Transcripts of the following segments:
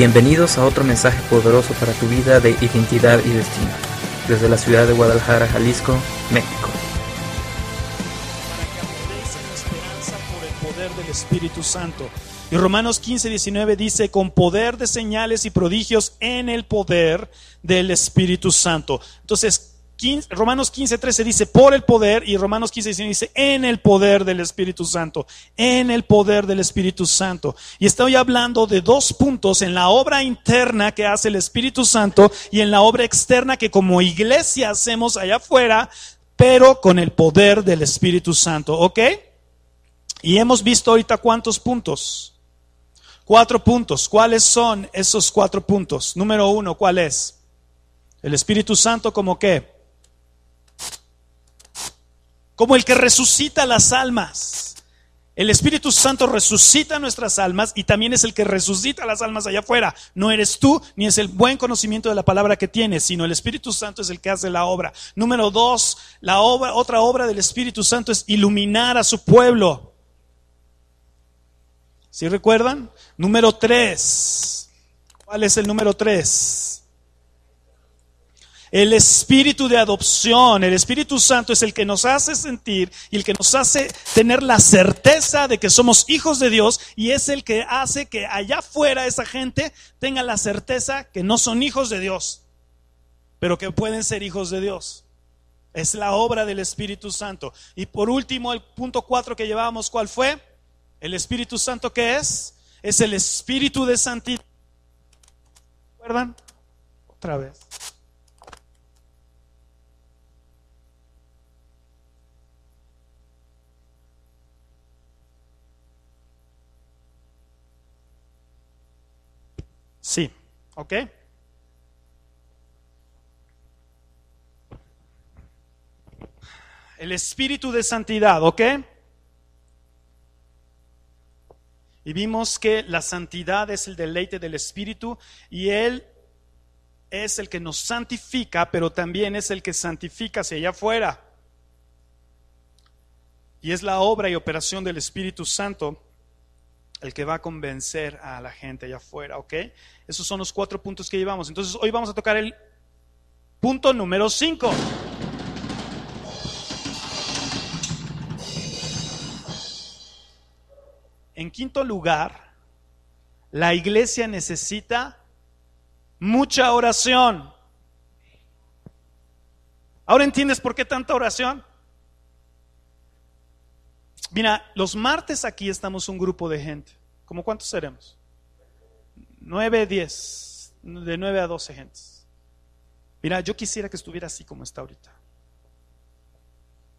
Bienvenidos a otro mensaje poderoso para tu vida de identidad y destino, desde la ciudad de Guadalajara, Jalisco, México. para que abundéis en esperanza por el poder del Espíritu Santo. Y Romanos 15, 19 dice, con poder de señales y prodigios en el poder del Espíritu Santo. Entonces, 15 Romanos 15, 13 dice, por el poder, y Romanos 15, 19 dice, en el poder del Espíritu Santo, en el poder del Espíritu Santo. Y estoy hablando de dos puntos en la obra interna que hace el Espíritu Santo y en la obra externa que como iglesia hacemos allá afuera, pero con el poder del Espíritu Santo, ¿ok? Y hemos visto ahorita cuántos puntos. Cuatro puntos. ¿Cuáles son esos cuatro puntos? Número uno, ¿cuál es? El Espíritu Santo como qué? Como el que resucita las almas. El Espíritu Santo resucita nuestras almas y también es el que resucita las almas allá afuera. No eres tú ni es el buen conocimiento de la palabra que tienes, sino el Espíritu Santo es el que hace la obra. Número dos, la obra, otra obra del Espíritu Santo es iluminar a su pueblo. ¿Sí recuerdan? Número tres. ¿Cuál es el número tres? El espíritu de adopción, el Espíritu Santo es el que nos hace sentir y el que nos hace tener la certeza de que somos hijos de Dios y es el que hace que allá afuera esa gente tenga la certeza que no son hijos de Dios, pero que pueden ser hijos de Dios. Es la obra del Espíritu Santo. Y por último, el punto cuatro que llevábamos, ¿cuál fue? El Espíritu Santo, ¿qué es? Es el Espíritu de santidad. ¿Recuerdan? Otra vez. Sí, ¿ok? El Espíritu de santidad, ¿ok? Y vimos que la santidad es el deleite del Espíritu y Él es el que nos santifica, pero también es el que santifica hacia allá afuera. Y es la obra y operación del Espíritu Santo el que va a convencer a la gente allá afuera, ¿ok? Esos son los cuatro puntos que llevamos. Entonces hoy vamos a tocar el punto número cinco. En quinto lugar, la iglesia necesita mucha oración. ¿Ahora entiendes por qué tanta oración? Mira, los martes aquí estamos un grupo de gente. ¿Cómo cuántos seremos? Nueve, diez. De nueve a doce gentes. Mira, yo quisiera que estuviera así como está ahorita.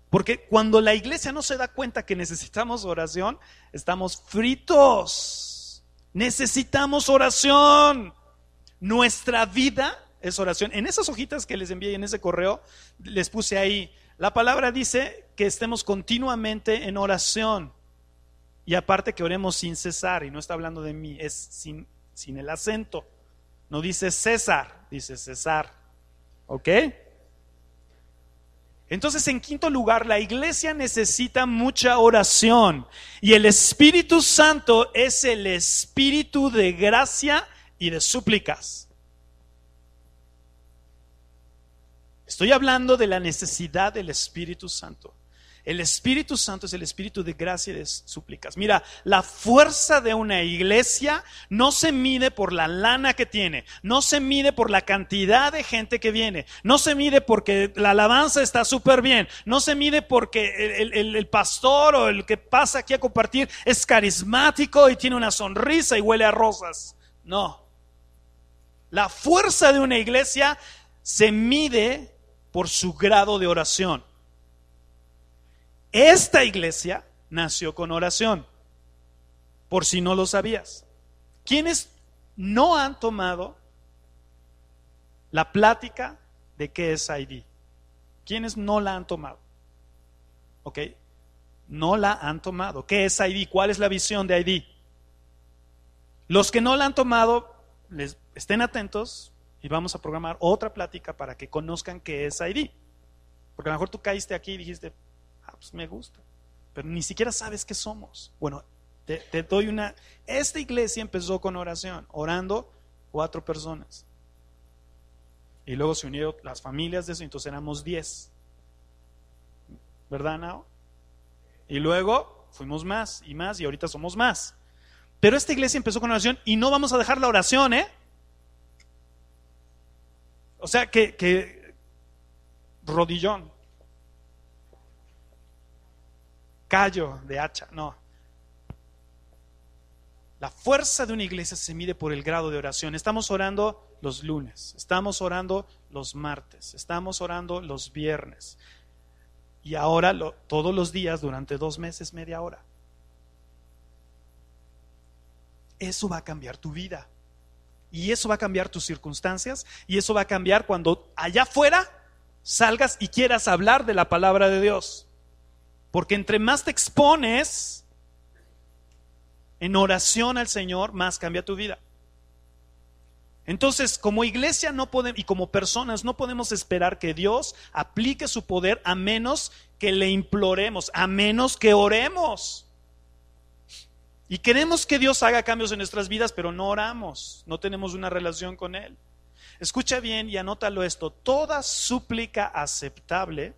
Porque cuando la iglesia no se da cuenta que necesitamos oración, estamos fritos. Necesitamos oración. Nuestra vida es oración. En esas hojitas que les envié en ese correo, les puse ahí, la palabra dice que estemos continuamente en oración. Y aparte que oremos sin cesar, y no está hablando de mí, es sin, sin el acento. No dice César, dice cesar. ¿Ok? Entonces, en quinto lugar, la iglesia necesita mucha oración. Y el Espíritu Santo es el Espíritu de gracia y de súplicas. Estoy hablando de la necesidad del Espíritu Santo. El Espíritu Santo es el Espíritu de gracia y de súplicas. Mira, la fuerza de una iglesia no se mide por la lana que tiene, no se mide por la cantidad de gente que viene, no se mide porque la alabanza está súper bien, no se mide porque el, el, el, pastor o el que pasa aquí a compartir es carismático y tiene una sonrisa y huele a rosas. No. La fuerza de una iglesia se mide por su grado de oración. Esta iglesia nació con oración, por si no lo sabías. ¿Quiénes no han tomado la plática de qué es ID? ¿Quiénes no la han tomado? ¿Ok? No la han tomado. ¿Qué es ID? ¿Cuál es la visión de ID? Los que no la han tomado, les, estén atentos y vamos a programar otra plática para que conozcan qué es ID. Porque a lo mejor tú caíste aquí y dijiste, ah, pues me gusta, pero ni siquiera sabes qué somos. Bueno, te, te, doy una... Esta iglesia empezó con oración, orando cuatro personas. Y luego se unieron las familias de eso, entonces éramos diez. ¿Verdad, Nao? Y luego fuimos más y más y ahorita somos más. Pero esta iglesia empezó con oración y no vamos a dejar la oración, ¿eh? O sea, que, que rodillón, callo de hacha, no. La fuerza de una iglesia se mide por el grado de oración. Estamos orando los lunes, estamos orando los martes, estamos orando los viernes. Y ahora todos los días durante dos meses, media hora. Eso va a cambiar tu vida. Y eso va a cambiar tus circunstancias. Y eso va a cambiar cuando allá afuera salgas y quieras hablar de la palabra de Dios. Porque entre más te expones en oración al Señor, más cambia tu vida. Entonces, como iglesia no podemos, y como personas no podemos esperar que Dios aplique su poder a menos que le imploremos, a menos que oremos. Y queremos que Dios haga cambios en nuestras vidas, pero no oramos, no tenemos una relación con Él. Escucha bien y anótalo esto, toda súplica aceptable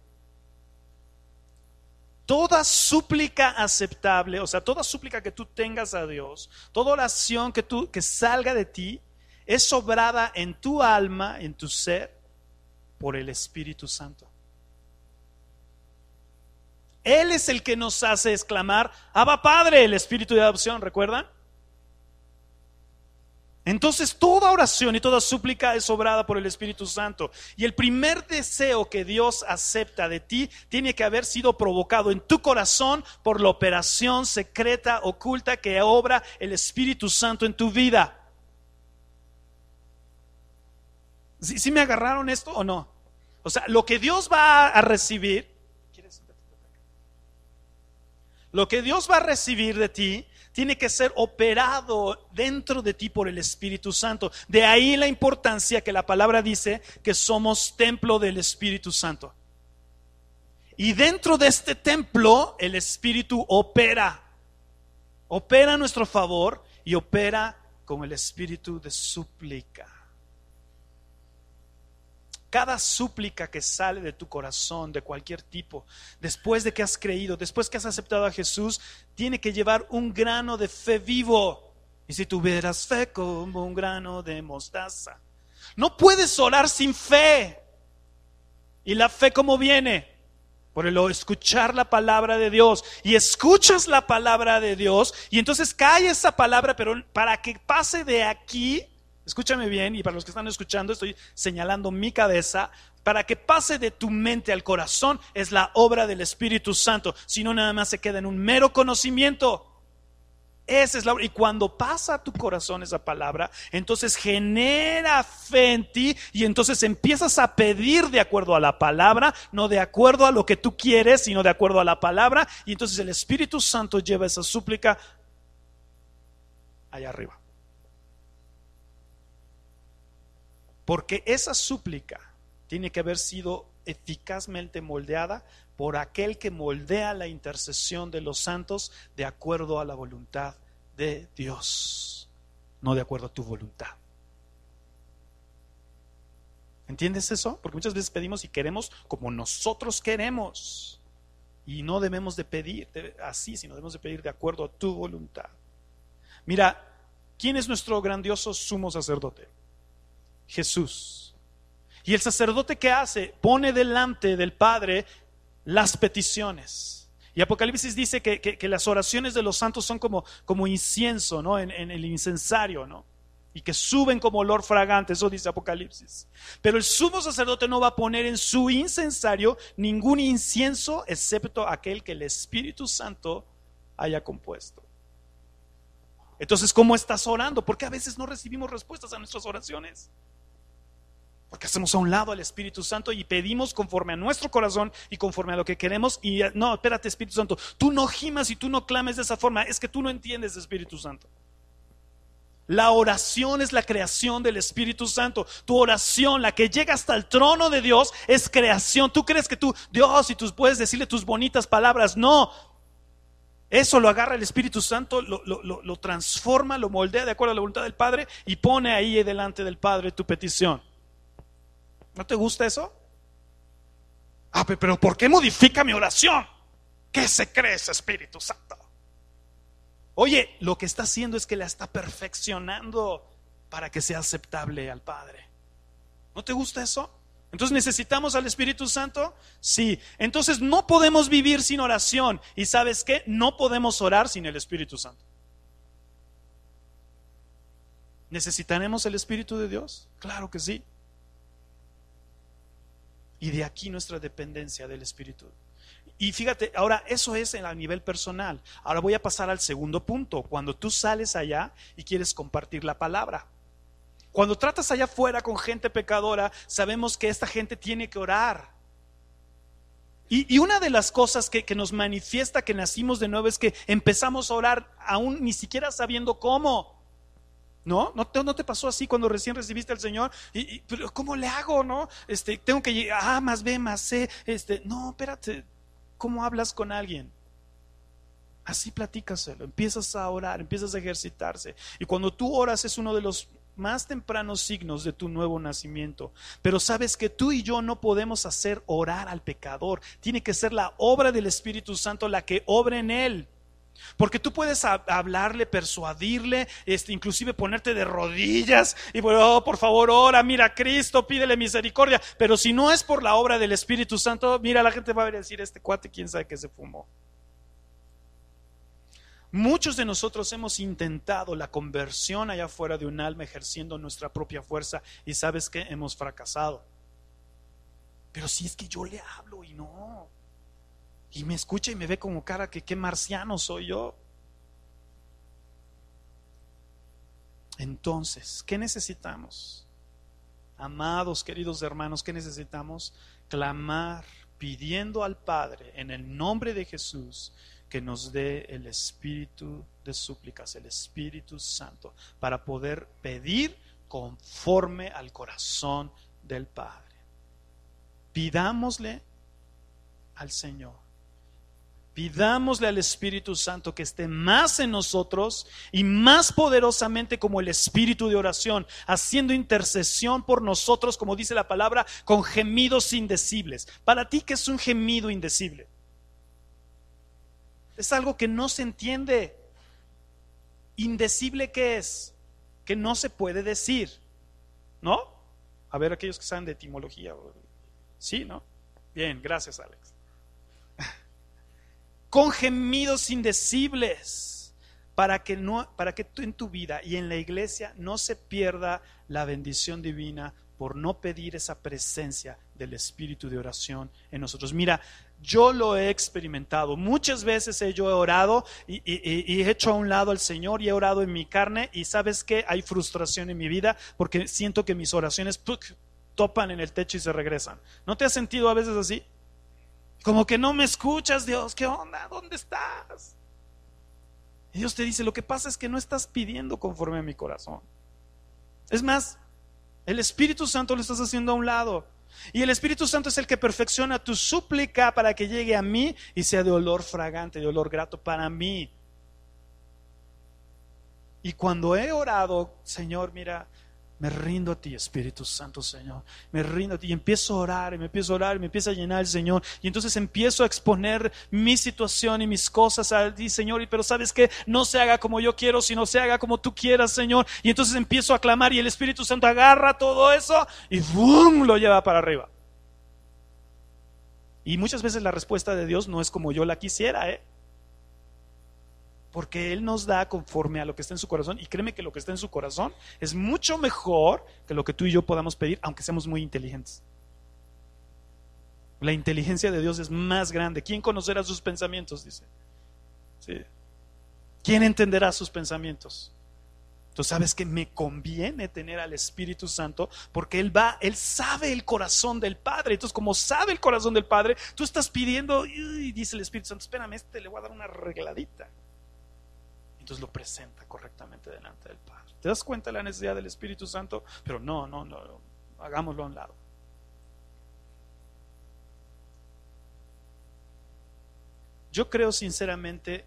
toda súplica aceptable, o sea, toda súplica que tú tengas a Dios, toda oración que tú que salga de ti es sobrada en tu alma, en tu ser por el Espíritu Santo. Él es el que nos hace exclamar, Abba Padre, el Espíritu de adopción, ¿recuerdan? Entonces toda oración y toda súplica es obrada por el Espíritu Santo. Y el primer deseo que Dios acepta de ti tiene que haber sido provocado en tu corazón por la operación secreta, oculta que obra el Espíritu Santo en tu vida. ¿Sí, me agarraron esto o no? O sea, lo que Dios va a recibir, lo que Dios va a recibir de ti tiene que ser operado dentro de ti por el Espíritu Santo. De ahí la importancia que la palabra dice que somos templo del Espíritu Santo. Y dentro de este templo el Espíritu opera. Opera a nuestro favor y opera con el espíritu de súplica. Cada súplica que sale de tu corazón, de cualquier tipo, después de que has creído, después que has aceptado a Jesús, tiene que llevar un grano de fe vivo. Y si tuvieras fe como un grano de mostaza, no puedes orar sin fe. ¿Y la fe cómo viene? Por el escuchar la palabra de Dios. Y escuchas la palabra de Dios y entonces cae esa palabra, pero para que pase de aquí Escúchame bien, y para los que están escuchando, estoy señalando mi cabeza. Para que pase de tu mente al corazón es la obra del Espíritu Santo. Si no, nada más se queda en un mero conocimiento. Esa es la Y cuando pasa a tu corazón esa palabra, entonces genera fe en ti y entonces empiezas a pedir de acuerdo a la palabra, no de acuerdo a lo que tú quieres, sino de acuerdo a la palabra. Y entonces el Espíritu Santo lleva esa súplica allá arriba. Porque esa súplica tiene que haber sido eficazmente moldeada por aquel que moldea la intercesión de los santos de acuerdo a la voluntad de Dios, no de acuerdo a tu voluntad. ¿Entiendes eso? Porque muchas veces pedimos y queremos como nosotros queremos. Y no debemos de pedir así, sino debemos de pedir de acuerdo a tu voluntad. Mira, ¿quién es nuestro grandioso sumo sacerdote? Jesús. Y el sacerdote que hace, pone delante del Padre las peticiones. Y Apocalipsis dice que, las oraciones de los santos son como, como incienso, ¿no? En, en, el incensario, ¿no? Y que suben como olor fragante, eso dice Apocalipsis. Pero el sumo sacerdote no va a poner en su incensario ningún incienso excepto aquel que el Espíritu Santo haya compuesto. Entonces, ¿cómo estás orando? Porque a veces no recibimos respuestas a nuestras oraciones. Porque hacemos a un lado al Espíritu Santo y pedimos conforme a nuestro corazón y conforme a lo que queremos. Y no, espérate, Espíritu Santo, tú no gimas y tú no clames de esa forma. Es que tú no entiendes, Espíritu Santo. La oración es la creación del Espíritu Santo. Tu oración, la que llega hasta el trono de Dios, es creación. Tú crees que tú, Dios, y tú puedes decirle tus bonitas palabras. No. Eso lo agarra el Espíritu Santo, lo, lo, transforma, lo moldea de acuerdo a la voluntad del Padre y pone ahí delante del Padre tu petición. ¿No te gusta eso? Ah, pero ¿por qué modifica mi oración? ¿Qué se cree ese Espíritu Santo? Oye, lo que está haciendo es que la está perfeccionando para que sea aceptable al Padre. ¿No te gusta eso? Entonces necesitamos al Espíritu Santo. Sí. Entonces no podemos vivir sin oración. ¿Y sabes qué? No podemos orar sin el Espíritu Santo. ¿Necesitaremos el Espíritu de Dios? Claro que sí. Y de aquí nuestra dependencia del Espíritu. Y fíjate, ahora eso es a nivel personal. Ahora voy a pasar al segundo punto, cuando tú sales allá y quieres compartir la palabra. Cuando tratas allá afuera con gente pecadora, sabemos que esta gente tiene que orar. Y, una de las cosas que, nos manifiesta que nacimos de nuevo es que empezamos a orar aún ni siquiera sabiendo cómo. ¿No? ¿No te, ¿No te, pasó así cuando recién recibiste al Señor? Y, ¿Cómo le hago? ¿No? Este, tengo que llegar, A más B más C. Este, no, espérate. ¿Cómo hablas con alguien? Así platícaselo. Empiezas a orar, empiezas a ejercitarse. Y cuando tú oras es uno de los más tempranos signos de tu nuevo nacimiento. Pero sabes que tú y yo no podemos hacer orar al pecador. Tiene que ser la obra del Espíritu Santo la que obre en él. Porque tú puedes hablarle, persuadirle, este, inclusive ponerte de rodillas y oh, por favor, ora, mira Cristo, pídele misericordia. Pero si no es por la obra del Espíritu Santo, mira, la gente va a decir, este cuate, quién sabe que se fumó. Muchos de nosotros hemos intentado la conversión allá afuera de un alma ejerciendo nuestra propia fuerza y sabes que hemos fracasado. Pero si es que yo le hablo y no, y me escucha y me ve como cara que qué marciano soy yo. Entonces, ¿qué necesitamos? Amados, queridos hermanos, ¿qué necesitamos? Clamar pidiendo al Padre en el nombre de Jesús que nos dé el espíritu de súplicas, el Espíritu Santo, para poder pedir conforme al corazón del Padre. Pidámosle al Señor Pidámosle al Espíritu Santo que esté más en nosotros y más poderosamente como el Espíritu de oración, haciendo intercesión por nosotros, como dice la palabra, con gemidos indecibles. Para ti, ¿qué es un gemido indecible? Es algo que no se entiende. Indecible, ¿qué es? Que no se puede decir. ¿No? A ver, aquellos que saben de etimología. Sí, ¿no? Bien, gracias, Alex con gemidos indecibles, para que, no, para que tú en tu vida y en la iglesia no se pierda la bendición divina por no pedir esa presencia del espíritu de oración en nosotros. Mira, yo lo he experimentado. Muchas veces yo he orado y, he hecho a un lado al Señor y he orado en mi carne y sabes que hay frustración en mi vida porque siento que mis oraciones topan en el techo y se regresan. ¿No te has sentido a veces así? Como que no me escuchas, Dios, ¿qué onda? ¿Dónde estás? Y Dios te dice, lo que pasa es que no estás pidiendo conforme a mi corazón. Es más, el Espíritu Santo lo estás haciendo a un lado. Y el Espíritu Santo es el que perfecciona tu súplica para que llegue a mí y sea de olor fragante, de olor grato para mí. Y cuando he orado, Señor, mira, me rindo a ti, Espíritu Santo, Señor. Me rindo a ti y empiezo a orar y me empiezo a orar y me empieza a llenar el Señor. Y entonces empiezo a exponer mi situación y mis cosas a ti, Señor. Pero sabes que no se haga como yo quiero, sino se haga como tú quieras, Señor. Y entonces empiezo a clamar y el Espíritu Santo agarra todo eso y ¡bum! lo lleva para arriba. Y muchas veces la respuesta de Dios no es como yo la quisiera, ¿eh? Porque Él nos da conforme a lo que está en su corazón. Y créeme que lo que está en su corazón es mucho mejor que lo que tú y yo podamos pedir, aunque seamos muy inteligentes. La inteligencia de Dios es más grande. ¿Quién conocerá sus pensamientos? Dice. ¿Quién entenderá sus pensamientos? Tú sabes que me conviene tener al Espíritu Santo porque Él va, Él sabe el corazón del Padre. Entonces, como sabe el corazón del Padre, tú estás pidiendo y dice el Espíritu Santo, espérame, este le voy a dar una arregladita entonces lo presenta correctamente delante del Padre. ¿Te das cuenta de la necesidad del Espíritu Santo? Pero no, no, no, hagámoslo a un lado. Yo creo sinceramente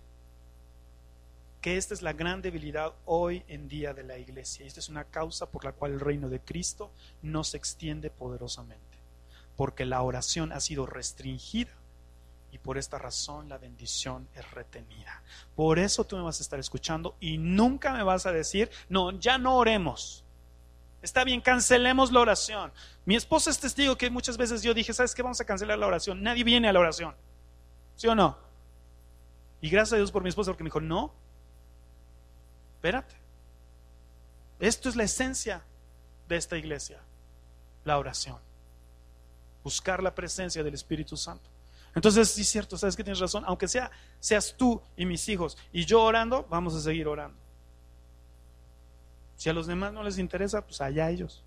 Porque esta es la gran debilidad hoy en día de la iglesia. Y esta es una causa por la cual el reino de Cristo no se extiende poderosamente. Porque la oración ha sido restringida y por esta razón la bendición es retenida. Por eso tú me vas a estar escuchando y nunca me vas a decir, no, ya no oremos. Está bien, cancelemos la oración. Mi esposa es testigo que muchas veces yo dije, ¿sabes qué? Vamos a cancelar la oración. Nadie viene a la oración. ¿Sí o no? Y gracias a Dios por mi esposa porque me dijo, no, espérate. Esto es la esencia de esta iglesia, la oración. Buscar la presencia del Espíritu Santo. Entonces, sí es cierto, sabes que tienes razón, aunque sea seas tú y mis hijos y yo orando, vamos a seguir orando. Si a los demás no les interesa, pues allá ellos.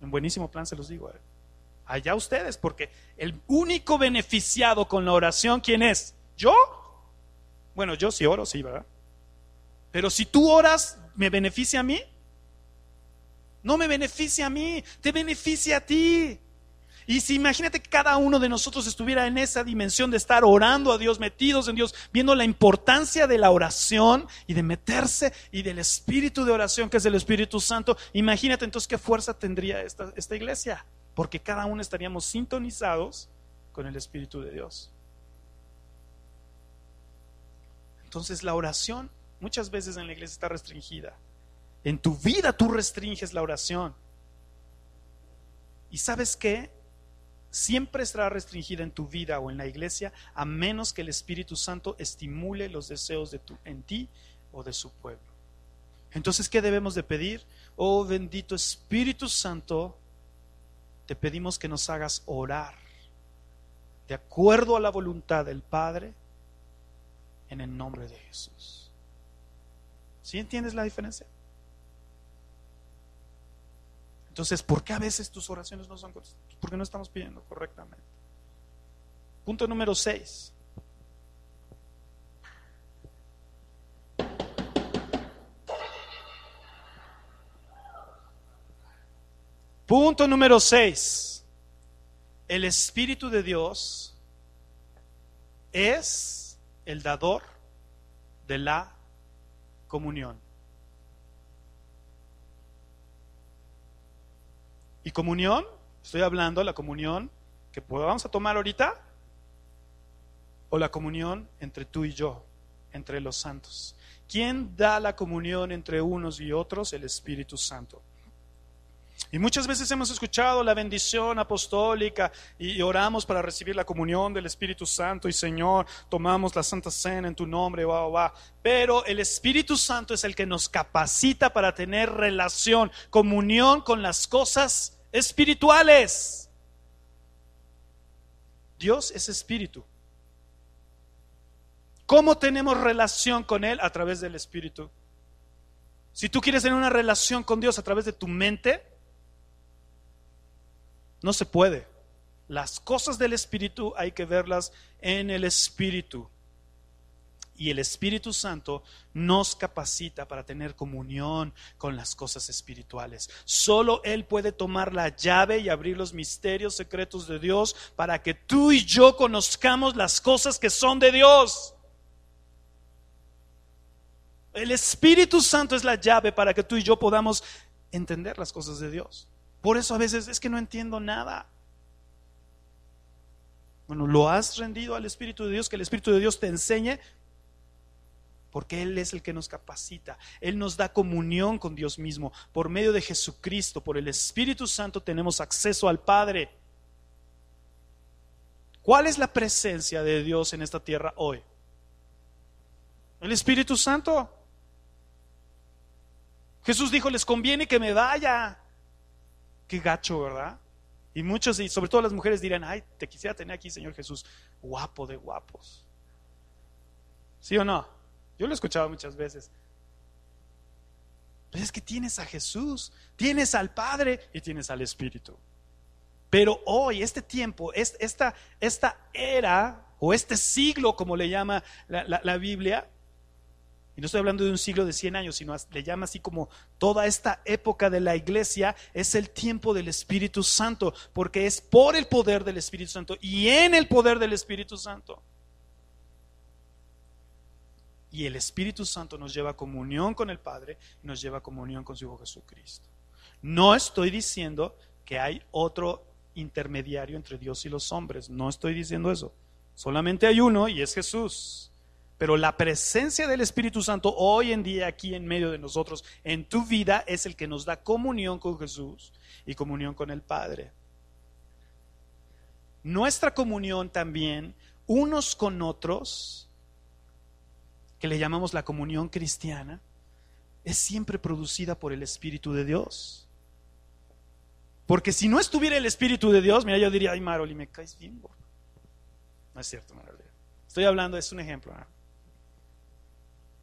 En buenísimo plan se los digo. ¿eh? Allá ustedes, porque el único beneficiado con la oración, ¿quién es? ¿Yo? Bueno, yo sí oro, sí, ¿verdad? Pero si tú oras, ¿me beneficia a mí? No me beneficia a mí, te beneficia a ti. Y si imagínate que cada uno de nosotros estuviera en esa dimensión de estar orando a Dios, metidos en Dios, viendo la importancia de la oración y de meterse y del espíritu de oración que es el Espíritu Santo, imagínate entonces qué fuerza tendría esta, esta iglesia, porque cada uno estaríamos sintonizados con el Espíritu de Dios. Entonces la oración muchas veces en la iglesia está restringida. En tu vida tú restringes la oración. ¿Y sabes qué? Siempre estará restringida en tu vida o en la iglesia a menos que el Espíritu Santo estimule los deseos de tu, en ti o de su pueblo. Entonces, ¿qué debemos de pedir? Oh bendito Espíritu Santo, te pedimos que nos hagas orar de acuerdo a la voluntad del Padre en el nombre de Jesús. ¿Sí entiendes la diferencia? Entonces, ¿por qué a veces tus oraciones no son contestadas? Porque no estamos pidiendo correctamente. Punto número 6. Punto número 6. El Espíritu de Dios es el dador de la comunión. Y comunión, estoy hablando de la comunión que vamos a tomar ahorita, o la comunión entre tú y yo, entre los santos. ¿Quién da la comunión entre unos y otros? El Espíritu Santo. Y muchas veces hemos escuchado la bendición apostólica y oramos para recibir la comunión del Espíritu Santo y Señor, tomamos la Santa Cena en tu nombre, va, va. Pero el Espíritu Santo es el que nos capacita para tener relación, comunión con las cosas espirituales. Dios es espíritu. ¿Cómo tenemos relación con Él? A través del espíritu. Si tú quieres tener una relación con Dios a través de tu mente, no se puede. Las cosas del espíritu hay que verlas en el espíritu y el Espíritu Santo nos capacita para tener comunión con las cosas espirituales. Solo Él puede tomar la llave y abrir los misterios secretos de Dios para que tú y yo conozcamos las cosas que son de Dios. El Espíritu Santo es la llave para que tú y yo podamos entender las cosas de Dios. Por eso a veces es que no entiendo nada. Bueno, lo has rendido al Espíritu de Dios, que el Espíritu de Dios te enseñe porque Él es el que nos capacita. Él nos da comunión con Dios mismo. Por medio de Jesucristo, por el Espíritu Santo, tenemos acceso al Padre. ¿Cuál es la presencia de Dios en esta tierra hoy? El Espíritu Santo. Jesús dijo, les conviene que me vaya. Qué gacho, ¿verdad? Y muchos, y sobre todo las mujeres dirán, ay, te quisiera tener aquí, Señor Jesús, guapo de guapos. ¿Sí o no? Yo lo he escuchado muchas veces. Pero es que tienes a Jesús, tienes al Padre y tienes al Espíritu. Pero hoy, este tiempo, esta, esta era o este siglo, como le llama la, Biblia, y no estoy hablando de un siglo de 100 años, sino le llama así como toda esta época de la iglesia, es el tiempo del Espíritu Santo, porque es por el poder del Espíritu Santo y en el poder del Espíritu Santo. Y el Espíritu Santo nos lleva a comunión con el Padre y nos lleva a comunión con su Hijo Jesucristo. No estoy diciendo que hay otro intermediario entre Dios y los hombres. No estoy diciendo eso. Solamente hay uno y es Jesús. Pero la presencia del Espíritu Santo hoy en día aquí en medio de nosotros, en tu vida, es el que nos da comunión con Jesús y comunión con el Padre. Nuestra comunión también, unos con otros, que le llamamos la comunión cristiana, es siempre producida por el Espíritu de Dios. Porque si no estuviera el Espíritu de Dios, mira, yo diría, ay, Maroli, me caes bien. No es cierto, Maroli. Estoy hablando, es un ejemplo.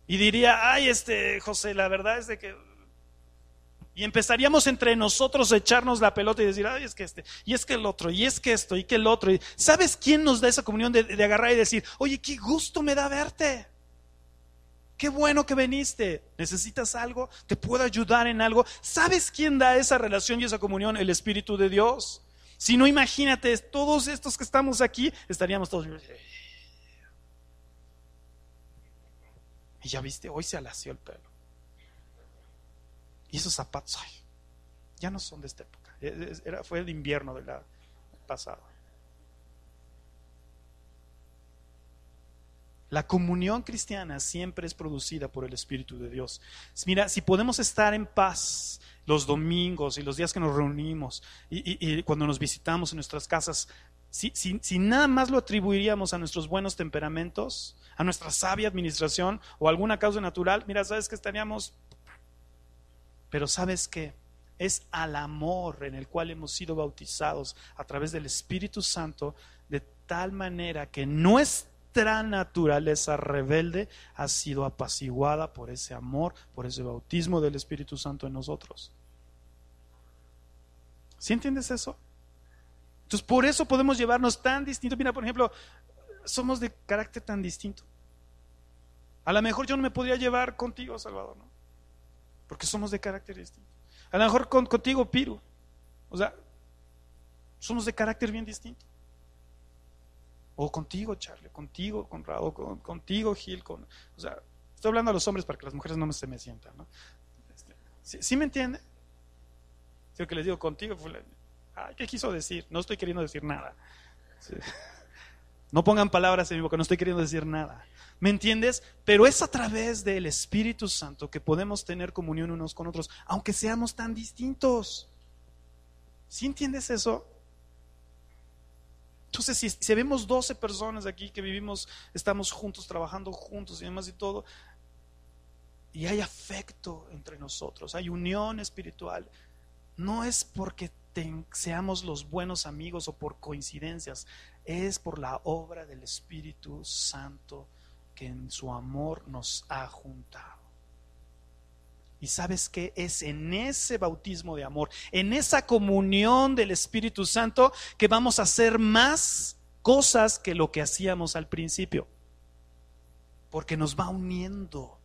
Y diría, ay, este, José, la verdad es de que... Y empezaríamos entre nosotros a echarnos la pelota y decir, ay, es que este, y es que el otro, y es que esto, y que el otro. ¿Sabes quién nos da esa comunión de, de agarrar y decir, oye, qué gusto me da verte? Qué bueno que viniste. ¿Necesitas algo? ¿Te puedo ayudar en algo? ¿Sabes quién da esa relación y esa comunión? El Espíritu de Dios. Si no, imagínate, todos estos que estamos aquí, estaríamos todos... Y ya viste, hoy se alació el pelo. Y esos zapatos, ay, ya no son de esta época. E, e, era, fue el invierno del pasado. La comunión cristiana siempre es producida por el Espíritu de Dios. Mira, si podemos estar en paz los domingos y los días que nos reunimos y, cuando nos visitamos en nuestras casas, si, si, nada más lo atribuiríamos a nuestros buenos temperamentos, a nuestra sabia administración o alguna causa natural, mira, sabes que estaríamos... Pero sabes que es al amor en el cual hemos sido bautizados a través del Espíritu Santo de tal manera que nuestra naturaleza rebelde ha sido apaciguada por ese amor, por ese bautismo del Espíritu Santo en nosotros. ¿Sí entiendes eso? Entonces, por eso podemos llevarnos tan distintos. Mira, por ejemplo, somos de carácter tan distinto. A lo mejor yo no me podría llevar contigo, Salvador, ¿no? Porque somos de carácter distinto. A lo mejor contigo, Piru. O sea, somos de carácter bien distinto. O contigo, Charlie, contigo, Conrado, con, contigo, Gil. Con, o sea, estoy hablando a los hombres para que las mujeres no se me sientan, ¿no? Este, ¿sí, me entiende? Si que les digo contigo, ¿qué quiso decir? No estoy queriendo decir nada. No pongan palabras en mi boca, no estoy queriendo decir nada. ¿Me entiendes? Pero es a través del Espíritu Santo que podemos tener comunión unos con otros, aunque seamos tan distintos. ¿Sí entiendes eso? Entonces, si, si vemos 12 personas aquí que vivimos, estamos juntos, trabajando juntos y demás y todo, y hay afecto entre nosotros, hay unión espiritual, no es porque seamos los buenos amigos o por coincidencias, es por la obra del Espíritu Santo que en su amor nos ha juntado. Y sabes que es en ese bautismo de amor, en esa comunión del Espíritu Santo, que vamos a hacer más cosas que lo que hacíamos al principio. Porque nos va uniendo.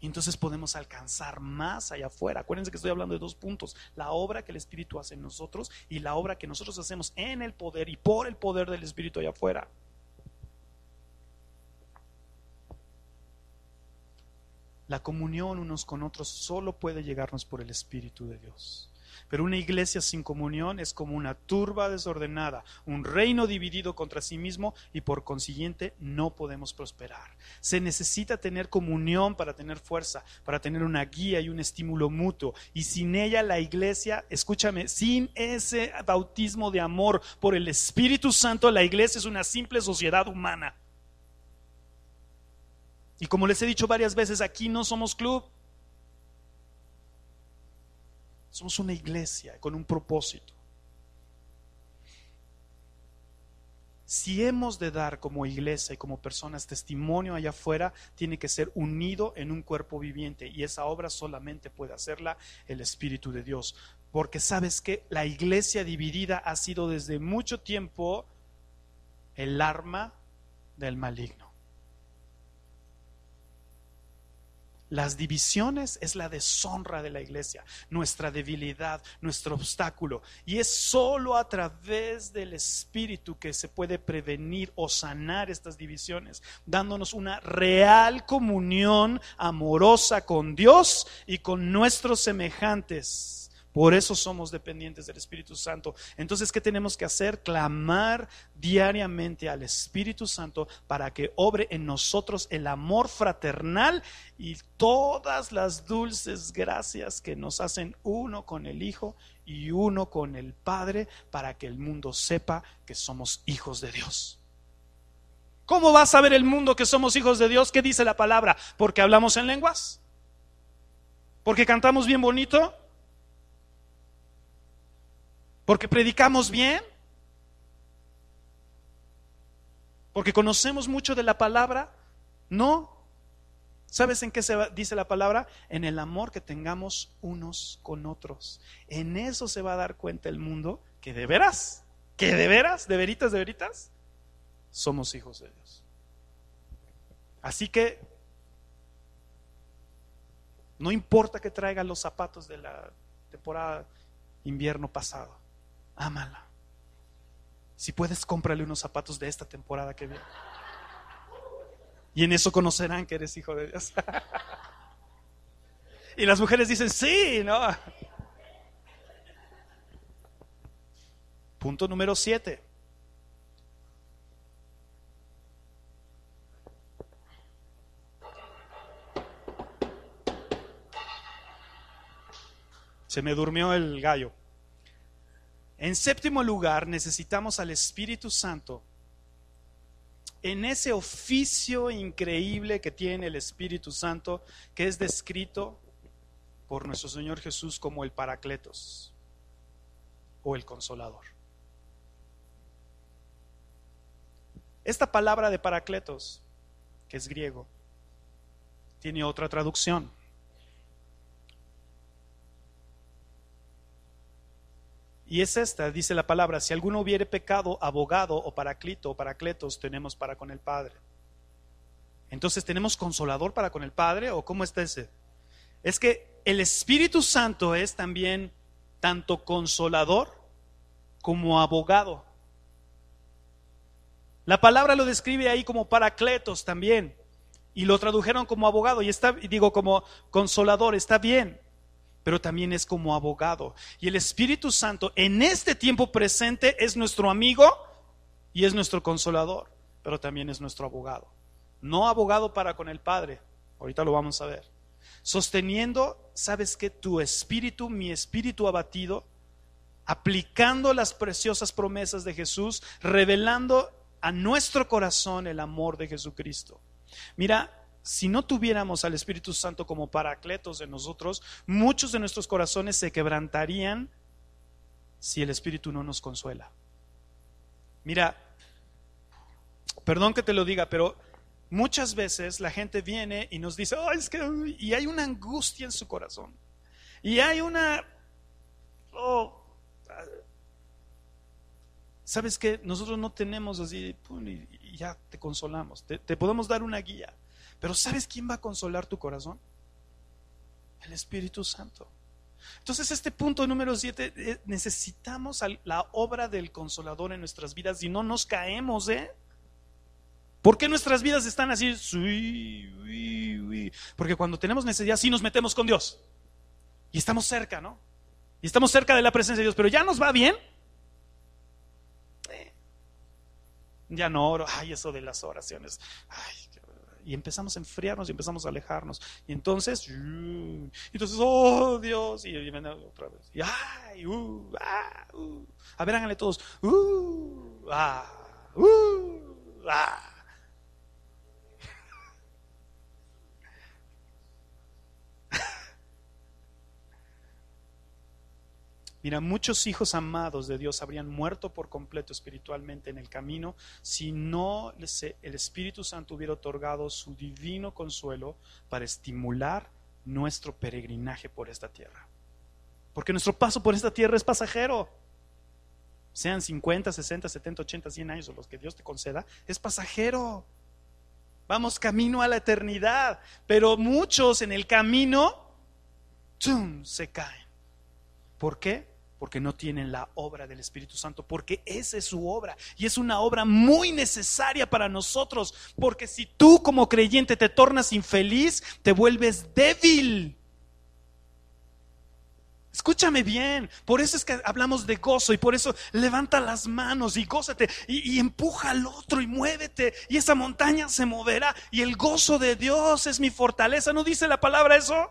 Y entonces podemos alcanzar más allá afuera. Acuérdense que estoy hablando de dos puntos. La obra que el Espíritu hace en nosotros y la obra que nosotros hacemos en el poder y por el poder del Espíritu allá afuera. La comunión unos con otros solo puede llegarnos por el Espíritu de Dios. Pero una iglesia sin comunión es como una turba desordenada, un reino dividido contra sí mismo y por consiguiente no podemos prosperar. Se necesita tener comunión para tener fuerza, para tener una guía y un estímulo mutuo. Y sin ella la iglesia, escúchame, sin ese bautismo de amor por el Espíritu Santo, la iglesia es una simple sociedad humana y como les he dicho varias veces, aquí no somos club. Somos una iglesia con un propósito. Si hemos de dar como iglesia y como personas testimonio allá afuera, tiene que ser unido en un cuerpo viviente y esa obra solamente puede hacerla el Espíritu de Dios. Porque sabes que la iglesia dividida ha sido desde mucho tiempo el arma del maligno. Las divisiones es la deshonra de la iglesia, nuestra debilidad, nuestro obstáculo. Y es solo a través del Espíritu que se puede prevenir o sanar estas divisiones, dándonos una real comunión amorosa con Dios y con nuestros semejantes. Por eso somos dependientes del Espíritu Santo. Entonces, ¿qué tenemos que hacer? Clamar diariamente al Espíritu Santo para que obre en nosotros el amor fraternal y todas las dulces gracias que nos hacen uno con el Hijo y uno con el Padre para que el mundo sepa que somos hijos de Dios. ¿Cómo va a saber el mundo que somos hijos de Dios? ¿Qué dice la palabra? ¿Porque hablamos en lenguas? ¿Porque cantamos bien bonito? ¿Porque predicamos bien? ¿Porque conocemos mucho de la palabra? No. ¿Sabes en qué se dice la palabra? En el amor que tengamos unos con otros. En eso se va a dar cuenta el mundo que de veras, que de veras, de veritas, de veritas, somos hijos de Dios. Así que no importa que traigan los zapatos de la temporada invierno pasado ámala. Si puedes, cómprale unos zapatos de esta temporada que viene. Y en eso conocerán que eres hijo de Dios. y las mujeres dicen, sí, ¿no? Punto número siete. Se me durmió el gallo. En séptimo lugar, necesitamos al Espíritu Santo en ese oficio increíble que tiene el Espíritu Santo, que es descrito por nuestro Señor Jesús como el Paracletos o el Consolador. Esta palabra de Paracletos, que es griego, tiene otra traducción. Y es esta, dice la palabra, si alguno hubiere pecado, abogado o paraclito o paracletos tenemos para con el Padre. Entonces, ¿tenemos consolador para con el Padre o cómo está ese? Es que el Espíritu Santo es también tanto consolador como abogado. La palabra lo describe ahí como paracletos también. Y lo tradujeron como abogado y está, digo, como consolador, está bien pero también es como abogado. Y el Espíritu Santo en este tiempo presente es nuestro amigo y es nuestro consolador, pero también es nuestro abogado. No abogado para con el Padre, ahorita lo vamos a ver. Sosteniendo, ¿sabes que Tu espíritu, mi espíritu abatido, aplicando las preciosas promesas de Jesús, revelando a nuestro corazón el amor de Jesucristo. Mira, si no tuviéramos al Espíritu Santo como paracletos de nosotros, muchos de nuestros corazones se quebrantarían si el Espíritu no nos consuela. Mira, perdón que te lo diga, pero muchas veces la gente viene y nos dice, oh, es que, y hay una angustia en su corazón. Y hay una, oh, ¿sabes que Nosotros no tenemos así, y ya te consolamos, te podemos dar una guía. Pero ¿sabes quién va a consolar tu corazón? El Espíritu Santo. Entonces, este punto número siete, eh, necesitamos la obra del consolador en nuestras vidas y no nos caemos, ¿eh? ¿Por qué nuestras vidas están así? Porque cuando tenemos necesidad, sí nos metemos con Dios. Y estamos cerca, ¿no? Y estamos cerca de la presencia de Dios, pero ya nos va bien. Eh, ya no oro. Ay, eso de las oraciones. Ay, y empezamos a enfriarnos y empezamos a alejarnos. Y entonces, entonces, oh Dios, y, y otra vez. Y ay, uh, ah, uh. A ver, háganle todos. Uh, ah, uh, ah. Mira, muchos hijos amados de Dios habrían muerto por completo espiritualmente en el camino si no el Espíritu Santo hubiera otorgado su divino consuelo para estimular nuestro peregrinaje por esta tierra. Porque nuestro paso por esta tierra es pasajero. Sean 50, 60, 70, 80, 100 años o los que Dios te conceda, es pasajero. Vamos camino a la eternidad, pero muchos en el camino ¡tum! se caen. ¿Por qué? Porque no tienen la obra del Espíritu Santo, porque esa es su obra y es una obra muy necesaria para nosotros, porque si tú como creyente te tornas infeliz, te vuelves débil. Escúchame bien, por eso es que hablamos de gozo y por eso levanta las manos y gózate y, empuja al otro y muévete y esa montaña se moverá y el gozo de Dios es mi fortaleza. ¿No dice la palabra eso?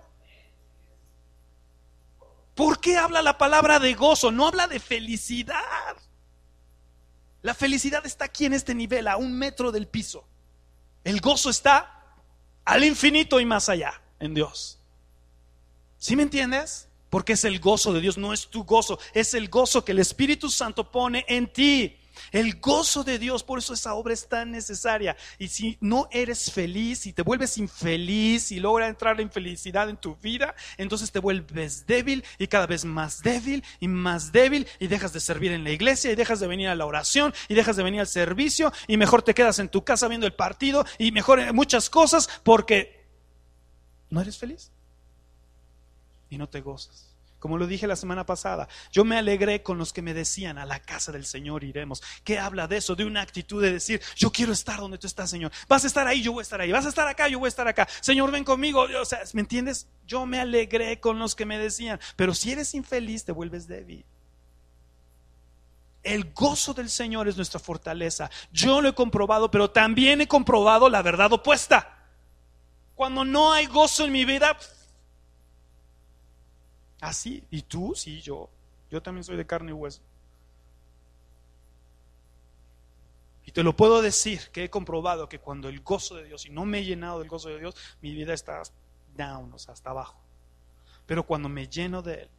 ¿Por qué habla la palabra de gozo? No habla de felicidad. La felicidad está aquí en este nivel, a un metro del piso. El gozo está al infinito y más allá en Dios. ¿Sí me entiendes? Porque es el gozo de Dios, no es tu gozo, es el gozo que el Espíritu Santo pone en ti. El gozo de Dios, por eso esa obra es tan necesaria. Y si no eres feliz y te vuelves infeliz y logra entrar la infelicidad en tu vida, entonces te vuelves débil y cada vez más débil y más débil y dejas de servir en la iglesia y dejas de venir a la oración y dejas de venir al servicio y mejor te quedas en tu casa viendo el partido y mejor muchas cosas porque no eres feliz y no te gozas. Como lo dije la semana pasada, yo me alegré con los que me decían, a la casa del Señor iremos. ¿Qué habla de eso? De una actitud de decir, yo quiero estar donde tú estás, Señor. Vas a estar ahí, yo voy a estar ahí. Vas a estar acá, yo voy a estar acá. Señor, ven conmigo. O sea, ¿me entiendes? Yo me alegré con los que me decían, pero si eres infeliz, te vuelves débil. El gozo del Señor es nuestra fortaleza. Yo lo he comprobado, pero también he comprobado la verdad opuesta. Cuando no hay gozo en mi vida, Así, ¿y tú? Sí, yo. Yo también soy de carne y hueso. Y te lo puedo decir que he comprobado que cuando el gozo de Dios, y no me he llenado del gozo de Dios, mi vida está down, o sea, hasta abajo. Pero cuando me lleno de Él,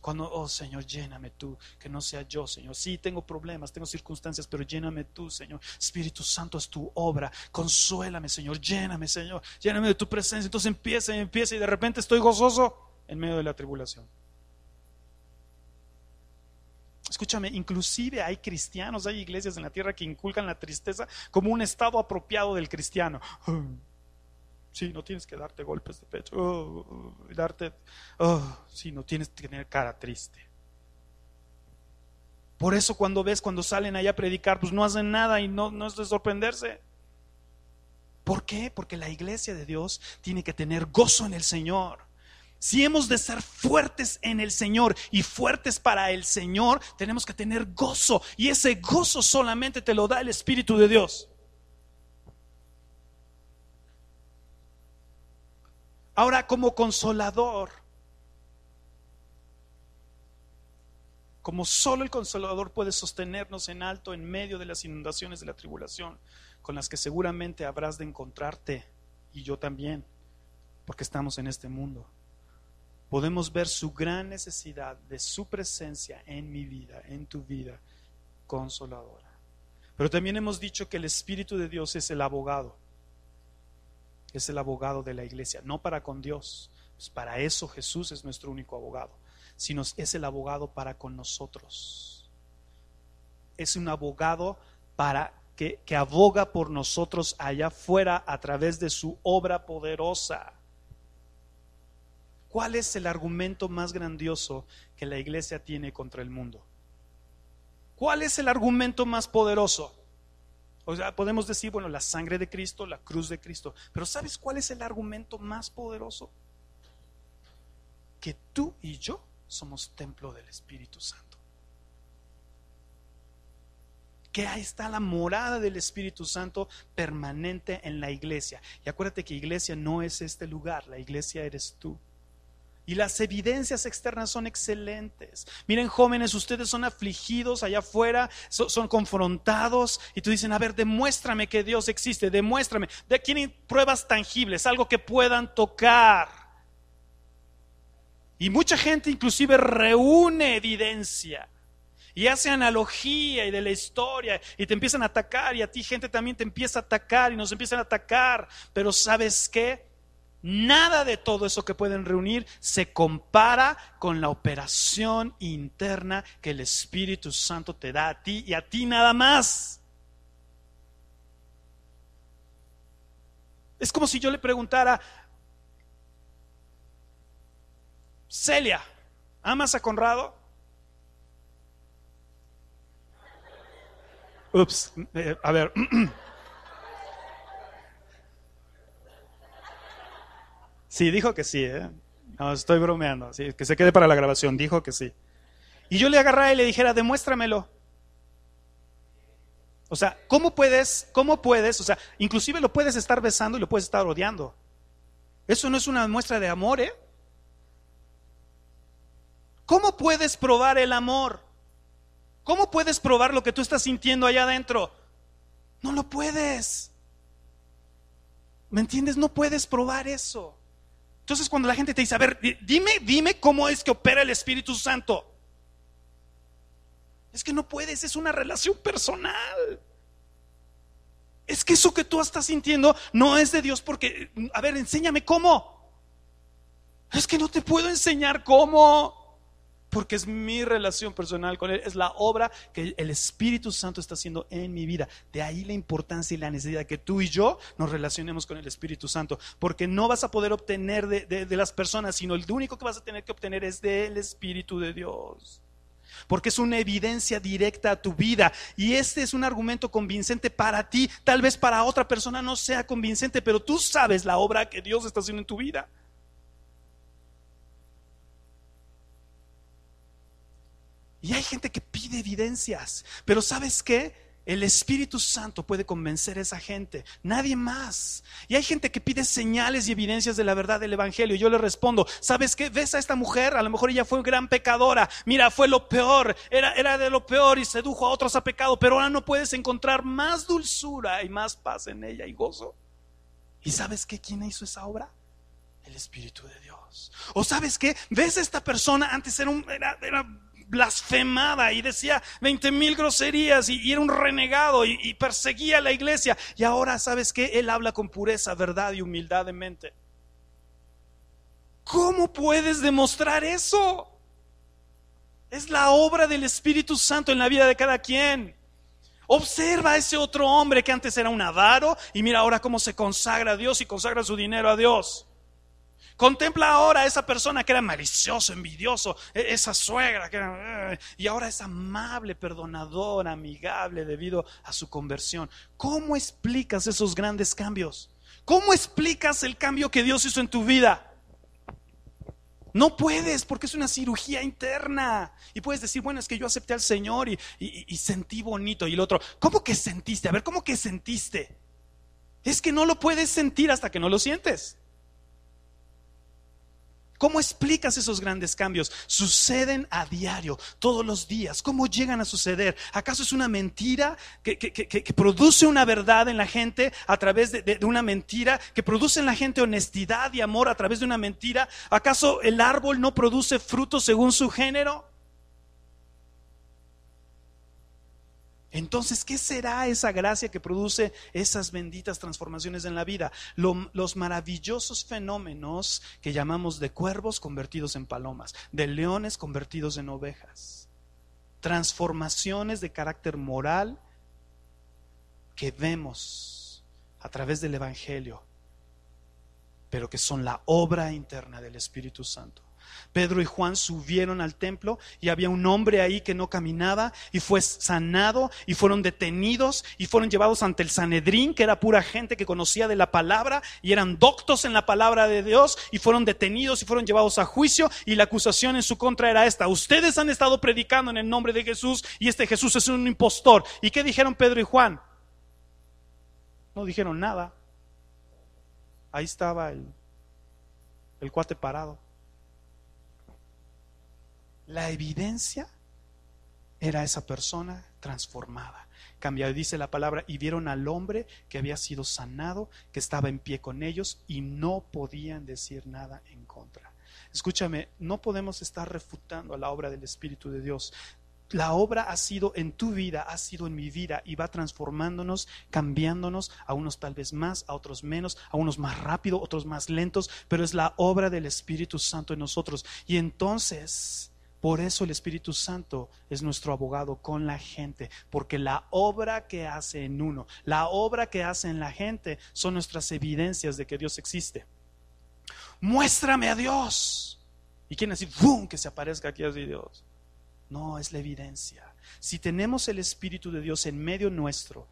cuando, oh Señor, lléname tú, que no sea yo, Señor. Sí, tengo problemas, tengo circunstancias, pero lléname tú, Señor. Espíritu Santo es tu obra. Consuélame, Señor. Lléname, Señor. Lléname de tu presencia. Entonces empieza y empieza y de repente estoy gozoso en medio de la tribulación. Escúchame, inclusive hay cristianos, hay iglesias en la tierra que inculcan la tristeza como un estado apropiado del cristiano. Sí, no tienes que darte golpes de pecho, oh, darte, oh, sí, no tienes que tener cara triste. Por eso cuando ves, cuando salen allá a predicar, pues no hacen nada y no, no es de sorprenderse. ¿Por qué? Porque la iglesia de Dios tiene que tener gozo en el Señor. Si hemos de ser fuertes en el Señor y fuertes para el Señor, tenemos que tener gozo. Y ese gozo solamente te lo da el Espíritu de Dios. Ahora, como consolador, como solo el consolador puede sostenernos en alto en medio de las inundaciones de la tribulación, con las que seguramente habrás de encontrarte, y yo también, porque estamos en este mundo podemos ver su gran necesidad de su presencia en mi vida, en tu vida consoladora. Pero también hemos dicho que el Espíritu de Dios es el abogado, es el abogado de la iglesia, no para con Dios, pues para eso Jesús es nuestro único abogado, sino es el abogado para con nosotros. Es un abogado para que, que aboga por nosotros allá afuera a través de su obra poderosa. ¿Cuál es el argumento más grandioso que la iglesia tiene contra el mundo? ¿Cuál es el argumento más poderoso? O sea, podemos decir, bueno, la sangre de Cristo, la cruz de Cristo, pero ¿sabes cuál es el argumento más poderoso? Que tú y yo somos templo del Espíritu Santo. que ahí está la morada del Espíritu Santo permanente en la iglesia. Y acuérdate que iglesia no es este lugar, la iglesia eres tú. Y las evidencias externas son excelentes. Miren, jóvenes, ustedes son afligidos allá afuera, son, confrontados y tú dicen, a ver, demuéstrame que Dios existe, demuéstrame. De hay pruebas tangibles, algo que puedan tocar. Y mucha gente inclusive reúne evidencia y hace analogía y de la historia y te empiezan a atacar y a ti gente también te empieza a atacar y nos empiezan a atacar. Pero ¿sabes qué? Nada de todo eso que pueden reunir se compara con la operación interna que el Espíritu Santo te da a ti y a ti nada más. Es como si yo le preguntara, Celia, ¿amas a Conrado? Ups, eh, a ver. Sí, dijo que sí, ¿eh? No, estoy bromeando. Sí, que se quede para la grabación. Dijo que sí. Y yo le agarrara y le dijera, demuéstramelo. O sea, ¿cómo puedes, cómo puedes, o sea, inclusive lo puedes estar besando y lo puedes estar odiando? Eso no es una muestra de amor, ¿eh? ¿Cómo puedes probar el amor? ¿Cómo puedes probar lo que tú estás sintiendo allá adentro? No lo puedes. ¿Me entiendes? No puedes probar eso. Entonces cuando la gente te dice, a ver, dime, dime cómo es que opera el Espíritu Santo. Es que no puedes, es una relación personal. Es que eso que tú estás sintiendo no es de Dios porque, a ver, enséñame cómo. Es que no te puedo enseñar cómo. Porque es mi relación personal con Él, es la obra que el Espíritu Santo está haciendo en mi vida. De ahí la importancia y la necesidad de que tú y yo nos relacionemos con el Espíritu Santo. Porque no vas a poder obtener de, de las personas, sino el único que vas a tener que obtener es del Espíritu de Dios porque es una evidencia directa a tu vida. Y este es un argumento convincente para ti. Tal vez para otra persona no sea convincente, pero tú sabes la obra que Dios está haciendo en tu vida. Y hay gente que pide evidencias, pero ¿sabes qué? El Espíritu Santo puede convencer a esa gente, nadie más. Y hay gente que pide señales y evidencias de la verdad del Evangelio. Y yo le respondo, ¿sabes qué? ¿Ves a esta mujer? A lo mejor ella fue gran pecadora. Mira, fue lo peor, era, era de lo peor y sedujo a otros a pecado. Pero ahora no puedes encontrar más dulzura y más paz en ella y gozo. ¿Y sabes qué? ¿Quién hizo esa obra? El Espíritu de Dios. ¿O sabes qué? ¿Ves a esta persona? Antes era, un, era, blasfemaba y decía veinte mil groserías y, era un renegado y, perseguía a la iglesia. Y ahora, ¿sabes que Él habla con pureza, verdad y humildad de mente. ¿Cómo puedes demostrar eso? Es la obra del Espíritu Santo en la vida de cada quien. Observa a ese otro hombre que antes era un avaro y mira ahora cómo se consagra a Dios y consagra su dinero a Dios. Contempla ahora a esa persona que era malicioso, envidioso, e-, esa suegra que era, eh, y ahora es amable, perdonadora, amigable debido a su conversión. ¿Cómo explicas esos grandes cambios? ¿Cómo explicas el cambio que Dios hizo en tu vida? No puedes porque es una cirugía interna. Y puedes decir, bueno, es que yo acepté al Señor y, y, sentí bonito. Y el otro, ¿cómo que sentiste? A ver, ¿cómo que sentiste? Es que no lo puedes sentir hasta que no lo sientes. ¿Cómo explicas esos grandes cambios? Suceden a diario, todos los días. ¿Cómo llegan a suceder? ¿Acaso es una mentira que, produce una verdad en la gente a través de, de, una mentira? ¿Que produce en la gente honestidad y amor a través de una mentira? ¿Acaso el árbol no produce frutos según su género? Entonces, ¿qué será esa gracia que produce esas benditas transformaciones en la vida? los maravillosos fenómenos que llamamos de cuervos convertidos en palomas, de leones convertidos en ovejas. Transformaciones de carácter moral que vemos a través del Evangelio, pero que son la obra interna del Espíritu Santo. Pedro y Juan subieron al templo y había un hombre ahí que no caminaba y fue sanado y fueron detenidos y fueron llevados ante el Sanedrín, que era pura gente que conocía de la palabra y eran doctos en la palabra de Dios y fueron detenidos y fueron llevados a juicio y la acusación en su contra era esta. Ustedes han estado predicando en el nombre de Jesús y este Jesús es un impostor. ¿Y qué dijeron Pedro y Juan? No dijeron nada. Ahí estaba el, el cuate parado. La evidencia era esa persona transformada, cambiado. Dice la palabra, y vieron al hombre que había sido sanado, que estaba en pie con ellos y no podían decir nada en contra. Escúchame, no podemos estar refutando a la obra del Espíritu de Dios. La obra ha sido en tu vida, ha sido en mi vida y va transformándonos, cambiándonos, a unos tal vez más, a otros menos, a unos más rápido, otros más lentos, pero es la obra del Espíritu Santo en nosotros. Y entonces Por eso el Espíritu Santo es nuestro abogado con la gente, porque la obra que hace en uno, la obra que hace en la gente son nuestras evidencias de que Dios existe. Muéstrame a Dios. ¿Y quién así? ¡Bum! Que se aparezca aquí así Dios. No, es la evidencia. Si tenemos el Espíritu de Dios en medio nuestro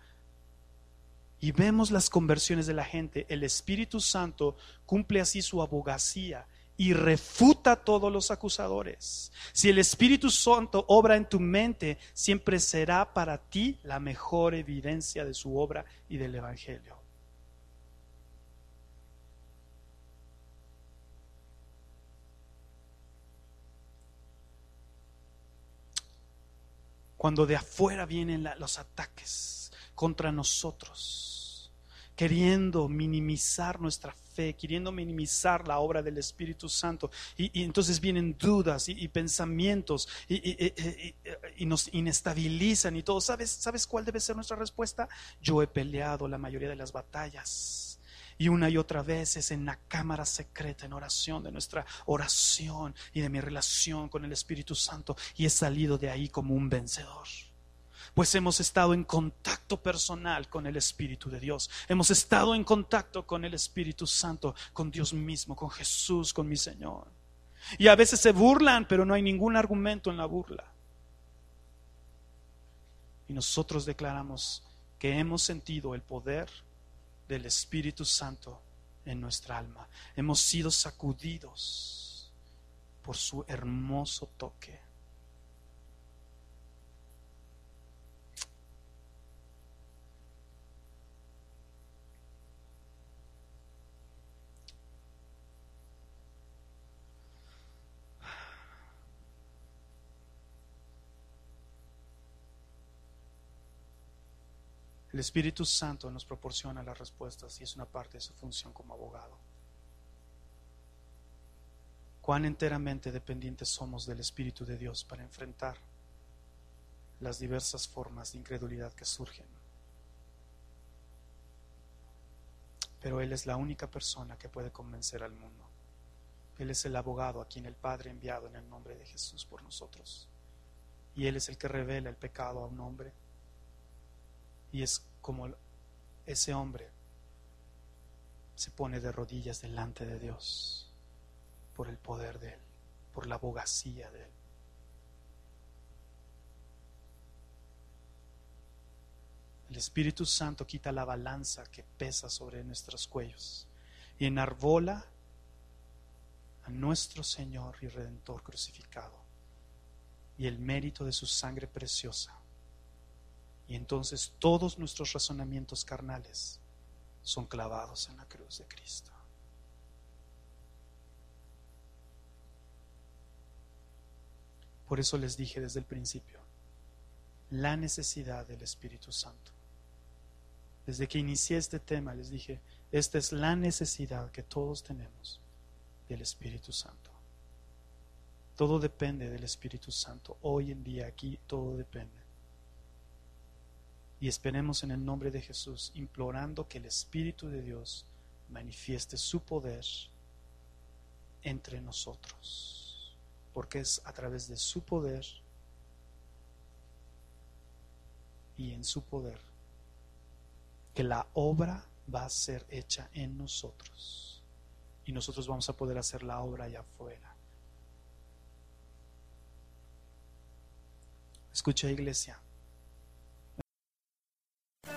y vemos las conversiones de la gente, el Espíritu Santo cumple así su abogacía y refuta todos los acusadores. Si el Espíritu Santo obra en tu mente, siempre será para ti la mejor evidencia de su obra y del Evangelio. Cuando de afuera vienen los ataques contra nosotros, queriendo minimizar nuestra fe, queriendo minimizar la obra del Espíritu Santo. Y, entonces vienen dudas y, pensamientos y, nos inestabilizan y todo. ¿Sabes, ¿Sabes cuál debe ser nuestra respuesta? Yo he peleado la mayoría de las batallas. Y una y otra vez es en la cámara secreta, en oración, de nuestra oración y de mi relación con el Espíritu Santo. Y he salido de ahí como un vencedor pues hemos estado en contacto personal con el Espíritu de Dios. Hemos estado en contacto con el Espíritu Santo, con Dios mismo, con Jesús, con mi Señor. Y a veces se burlan, pero no hay ningún argumento en la burla. Y nosotros declaramos que hemos sentido el poder del Espíritu Santo en nuestra alma. Hemos sido sacudidos por su hermoso toque. El Espíritu Santo nos proporciona las respuestas y es una parte de su función como abogado. Cuán enteramente dependientes somos del Espíritu de Dios para enfrentar las diversas formas de incredulidad que surgen. Pero Él es la única persona que puede convencer al mundo. Él es el abogado a quien el Padre ha enviado en el nombre de Jesús por nosotros. Y Él es el que revela el pecado a un hombre y es como ese hombre se pone de rodillas delante de Dios por el poder de Él, por la abogacía de Él. El Espíritu Santo quita la balanza que pesa sobre nuestros cuellos y enarbola a nuestro Señor y Redentor crucificado y el mérito de su sangre preciosa y entonces todos nuestros razonamientos carnales son clavados en la cruz de Cristo. Por eso les dije desde el principio, la necesidad del Espíritu Santo. Desde que inicié este tema les dije, esta es la necesidad que todos tenemos del Espíritu Santo. Todo depende del Espíritu Santo. Hoy en día aquí todo depende. Y esperemos en el nombre de Jesús, implorando que el Espíritu de Dios manifieste su poder entre nosotros, porque es a través de su poder y en su poder que la obra va a ser hecha en nosotros y nosotros vamos a poder hacer la obra allá afuera. Escucha iglesia,